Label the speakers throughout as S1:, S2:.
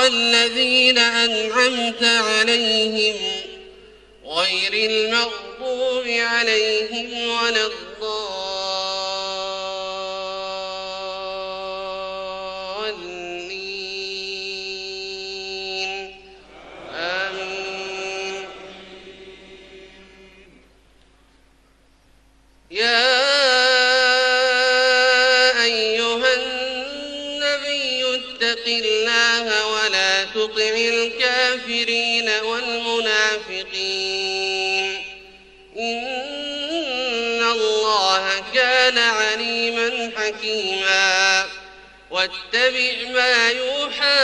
S1: الذين أنعمت عليهم غير المغضوب عليهم ولا الضالين. آمين. يا أيها النبي اتق الله تطع الكافرين والمنافقين. إن الله كان عليما حكيما. واتبع ما يوحى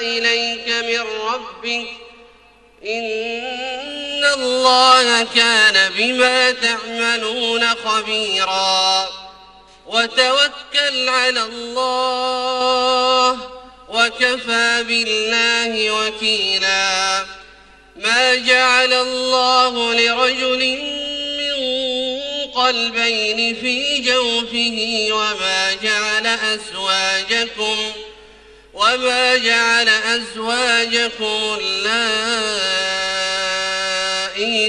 S1: إليك من ربك. إن الله كان بما تعملون خبيرا. وتوكل على الله وكفى بالله وكيلا. ما جعل الله لرجل من قلبين في جوفه وما جعل أزواجكم وما جعل أزواجكم اللائي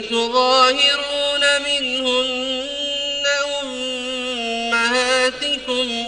S1: تظاهرون منهن أمهاتكم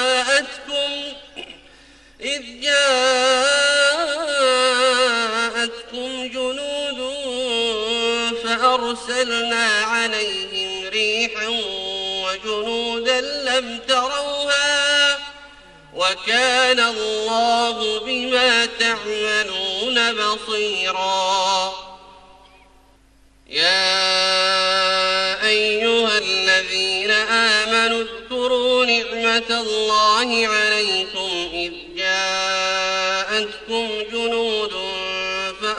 S1: فأرسلنا عليهم ريحا وجنودا لم تروها وكان الله بما تعملون بصيرا. يا أيها الذين آمنوا اذكروا نعمة الله عليكم إذ جاءتكم جنود